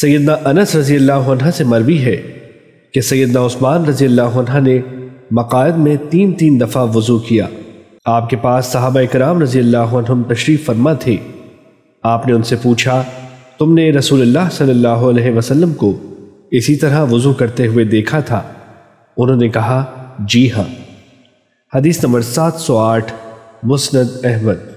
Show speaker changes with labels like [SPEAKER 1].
[SPEAKER 1] سیدنا انس رضی اللہ عنہ سے مروی ہے کہ سیدنا عثمان رضی اللہ عنہ نے مقاعد میں تین تین دفعہ وضو کیا۔ آپ کے پاس صحابہ اکرام رضی اللہ عنہم تشریف فرما تھے۔ آپ نے ان سے پوچھا، تم نے رسول اللہ صلی اللہ علیہ وسلم کو اسی طرح وضو کرتے ہوئے دیکھا تھا؟ انہوں نے کہا جی ہاں۔ حدیث نمبر سات سو آٹھ، مسند احمد۔